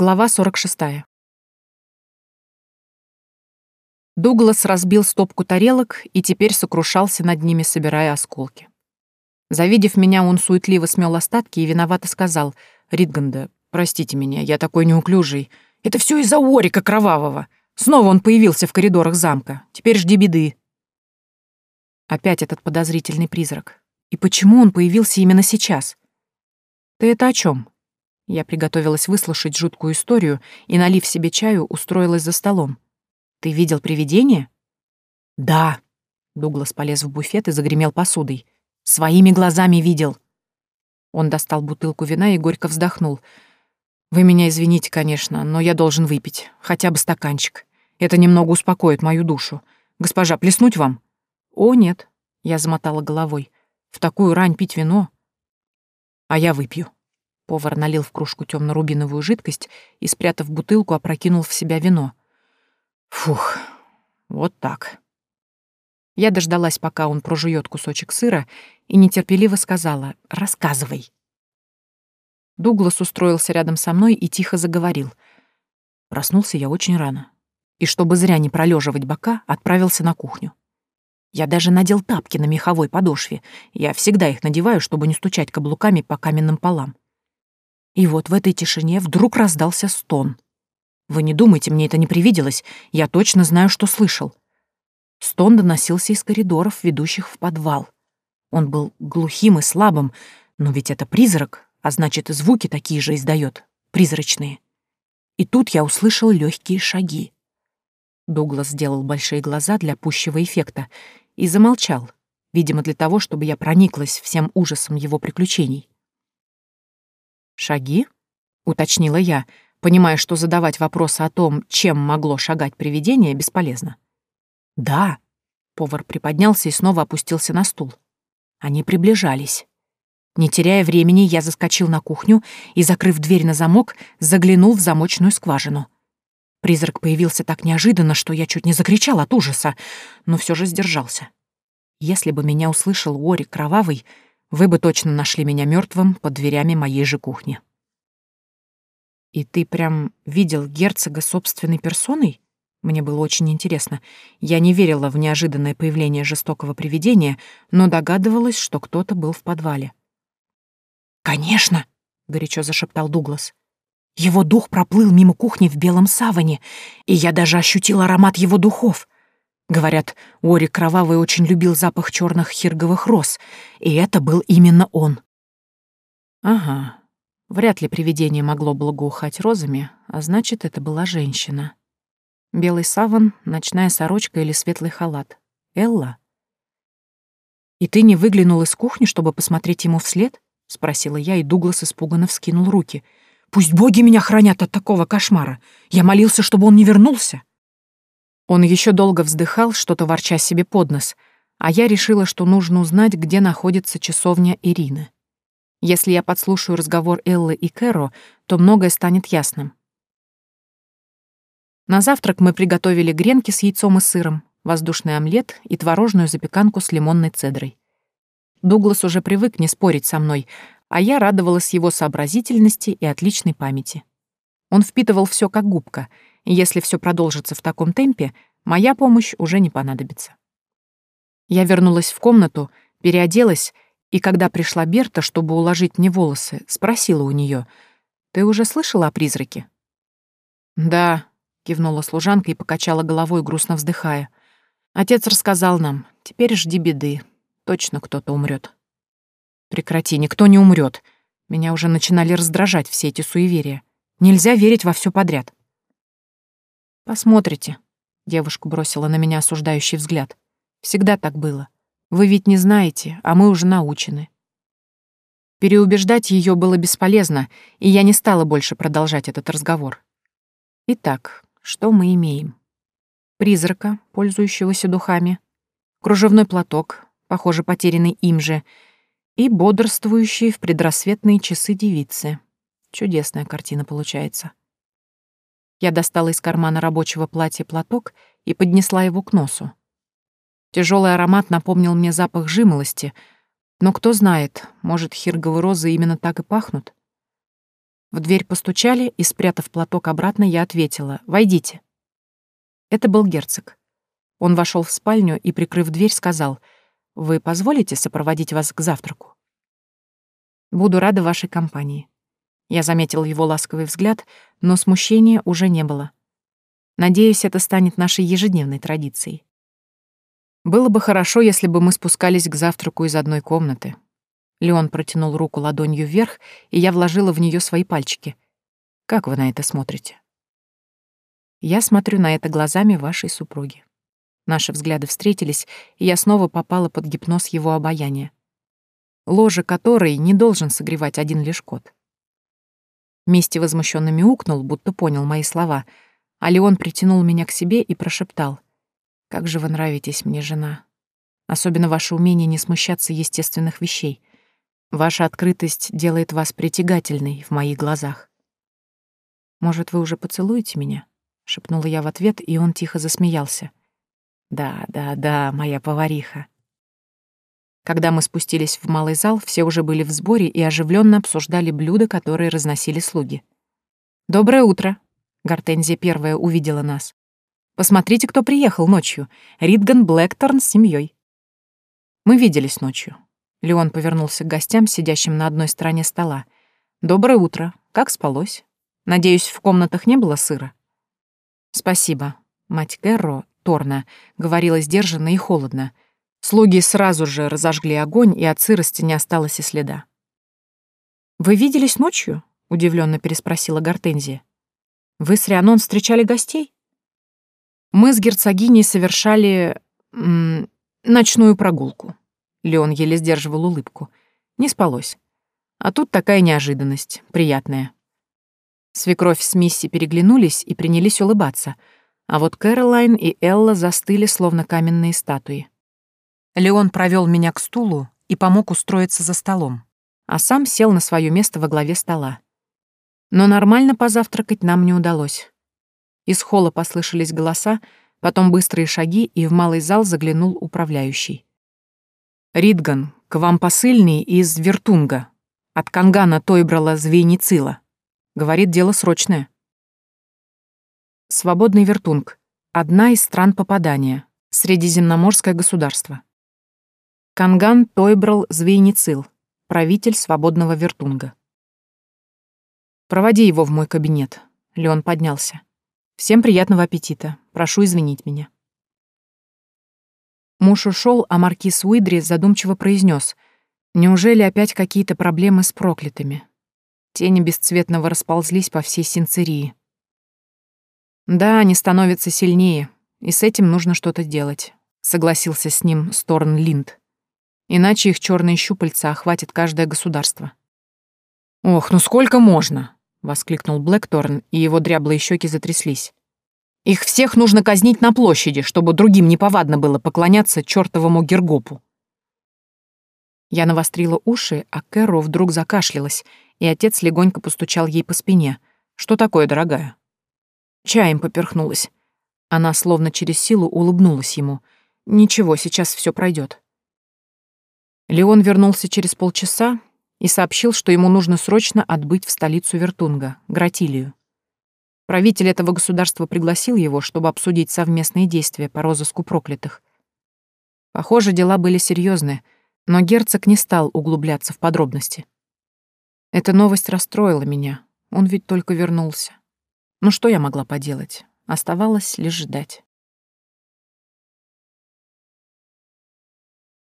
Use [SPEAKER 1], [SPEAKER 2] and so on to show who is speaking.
[SPEAKER 1] Глава 46. Дуглас разбил стопку тарелок и теперь сокрушался над ними, собирая осколки. Завидев меня, он суетливо смел остатки и виновато сказал, «Ритганда, простите меня, я такой неуклюжий. Это все из-за Орика Кровавого. Снова он появился в коридорах замка. Теперь жди беды». Опять этот подозрительный призрак. И почему он появился именно сейчас? Ты это о чем? Я приготовилась выслушать жуткую историю и, налив себе чаю, устроилась за столом. «Ты видел привидение?» «Да». Дуглас полез в буфет и загремел посудой. «Своими глазами видел». Он достал бутылку вина и горько вздохнул. «Вы меня извините, конечно, но я должен выпить. Хотя бы стаканчик. Это немного успокоит мою душу. Госпожа, плеснуть вам?» «О, нет», — я замотала головой. «В такую рань пить вино?» «А я выпью». Повар налил в кружку темно-рубиновую жидкость и, спрятав бутылку, опрокинул в себя вино. Фух, вот так. Я дождалась, пока он прожует кусочек сыра, и нетерпеливо сказала «Рассказывай». Дуглас устроился рядом со мной и тихо заговорил. Проснулся я очень рано. И чтобы зря не пролеживать бока, отправился на кухню. Я даже надел тапки на меховой подошве. Я всегда их надеваю, чтобы не стучать каблуками по каменным полам. И вот в этой тишине вдруг раздался стон. Вы не думайте, мне это не привиделось, я точно знаю, что слышал. Стон доносился из коридоров, ведущих в подвал. Он был глухим и слабым, но ведь это призрак, а значит, и звуки такие же издает, призрачные. И тут я услышал легкие шаги. Дуглас сделал большие глаза для пущего эффекта и замолчал, видимо, для того, чтобы я прониклась всем ужасом его приключений. «Шаги?» — уточнила я, понимая, что задавать вопросы о том, чем могло шагать привидение, бесполезно. «Да», — повар приподнялся и снова опустился на стул. Они приближались. Не теряя времени, я заскочил на кухню и, закрыв дверь на замок, заглянул в замочную скважину. Призрак появился так неожиданно, что я чуть не закричал от ужаса, но все же сдержался. Если бы меня услышал Уори Кровавый, вы бы точно нашли меня мертвым под дверями моей же кухни. И ты прям видел герцога собственной персоной? Мне было очень интересно. Я не верила в неожиданное появление жестокого привидения, но догадывалась, что кто-то был в подвале. «Конечно!» — горячо зашептал Дуглас. «Его дух проплыл мимо кухни в белом саване, и я даже ощутил аромат его духов. Говорят, Орик Кровавый очень любил запах черных хирговых роз, и это был именно он. Ага, вряд ли привидение могло благоухать розами, а значит, это была женщина. Белый саван, ночная сорочка или светлый халат. Элла? «И ты не выглянул из кухни, чтобы посмотреть ему вслед?» — спросила я, и Дуглас испуганно вскинул руки. «Пусть боги меня хранят от такого кошмара! Я молился, чтобы он не вернулся!» Он еще долго вздыхал, что-то ворча себе под нос, а я решила, что нужно узнать, где находится часовня Ирины. Если я подслушаю разговор Эллы и Кэро, то многое станет ясным. На завтрак мы приготовили гренки с яйцом и сыром, воздушный омлет и творожную запеканку с лимонной цедрой. Дуглас уже привык не спорить со мной, а я радовалась его сообразительности и отличной памяти. Он впитывал все как губка — если все продолжится в таком темпе, моя помощь уже не понадобится. Я вернулась в комнату, переоделась, и когда пришла Берта, чтобы уложить мне волосы, спросила у нее: «Ты уже слышала о призраке?» «Да», — кивнула служанка и покачала головой, грустно вздыхая. «Отец рассказал нам. Теперь жди беды. Точно кто-то умрет. «Прекрати, никто не умрет. Меня уже начинали раздражать все эти суеверия. Нельзя верить во все подряд. «Посмотрите», — девушка бросила на меня осуждающий взгляд. «Всегда так было. Вы ведь не знаете, а мы уже научены». Переубеждать ее было бесполезно, и я не стала больше продолжать этот разговор. Итак, что мы имеем? Призрака, пользующегося духами, кружевной платок, похоже, потерянный им же, и бодрствующие в предрассветные часы девицы. Чудесная картина получается. Я достала из кармана рабочего платья платок и поднесла его к носу. Тяжелый аромат напомнил мне запах жимолости, но кто знает, может, хирговые розы именно так и пахнут. В дверь постучали, и, спрятав платок обратно, я ответила «Войдите». Это был герцог. Он вошел в спальню и, прикрыв дверь, сказал «Вы позволите сопроводить вас к завтраку?» «Буду рада вашей компании». Я заметил его ласковый взгляд, но смущения уже не было. Надеюсь, это станет нашей ежедневной традицией. Было бы хорошо, если бы мы спускались к завтраку из одной комнаты. Леон протянул руку ладонью вверх, и я вложила в нее свои пальчики. Как вы на это смотрите? Я смотрю на это глазами вашей супруги. Наши взгляды встретились, и я снова попала под гипноз его обаяния. Ложе которой не должен согревать один лишь кот. Мисти возмущенно мяукнул, будто понял мои слова, а Леон притянул меня к себе и прошептал. «Как же вы нравитесь мне, жена. Особенно ваше умение не смущаться естественных вещей. Ваша открытость делает вас притягательной в моих глазах. Может, вы уже поцелуете меня?» — шепнула я в ответ, и он тихо засмеялся. «Да, да, да, моя повариха». Когда мы спустились в малый зал, все уже были в сборе и оживленно обсуждали блюда, которые разносили слуги. «Доброе утро!» — Гортензия первая увидела нас. «Посмотрите, кто приехал ночью. Ридган Блэкторн с семьей. Мы виделись ночью. Леон повернулся к гостям, сидящим на одной стороне стола. «Доброе утро. Как спалось? Надеюсь, в комнатах не было сыра?» «Спасибо». Мать Герро, Торна, говорила сдержанно и холодно — Слуги сразу же разожгли огонь, и от сырости не осталось и следа. «Вы виделись ночью?» — удивленно переспросила Гортензия. «Вы с Рианон встречали гостей?» «Мы с герцогиней совершали... М, ночную прогулку». Леон еле сдерживал улыбку. Не спалось. А тут такая неожиданность, приятная. Свекровь с Мисси переглянулись и принялись улыбаться, а вот Кэролайн и Элла застыли, словно каменные статуи. Леон провел меня к стулу и помог устроиться за столом, а сам сел на свое место во главе стола. Но нормально позавтракать нам не удалось. Из холла послышались голоса, потом быстрые шаги, и в малый зал заглянул управляющий. «Ридган, к вам посыльный из Вертунга. От Кангана Тойбрала Звейницила. Говорит, дело срочное». Свободный Вертунг. Одна из стран попадания. Средиземноморское государство. Канган Тойбрал Звейницил, правитель свободного Вертунга. «Проводи его в мой кабинет», — Леон поднялся. «Всем приятного аппетита. Прошу извинить меня». Муж ушел, а маркиз Уидри задумчиво произнес: «Неужели опять какие-то проблемы с проклятыми?» Тени бесцветного расползлись по всей Синцерии. «Да, они становятся сильнее, и с этим нужно что-то делать», — согласился с ним Сторн Линд иначе их черные щупальца охватят каждое государство. «Ох, ну сколько можно!» — воскликнул Блэкторн, и его дряблые щеки затряслись. «Их всех нужно казнить на площади, чтобы другим неповадно было поклоняться чертовому Гергопу». Я навострила уши, а Кэрро вдруг закашлялась, и отец легонько постучал ей по спине. «Что такое, дорогая?» Чаем поперхнулась. Она словно через силу улыбнулась ему. «Ничего, сейчас все пройдет. Леон вернулся через полчаса и сообщил, что ему нужно срочно отбыть в столицу Вертунга, Гратилию. Правитель этого государства пригласил его, чтобы обсудить совместные действия по розыску проклятых. Похоже, дела были серьезные, но герцог не стал углубляться в подробности. Эта новость расстроила меня, он ведь только вернулся. Ну что я могла поделать? Оставалось лишь ждать.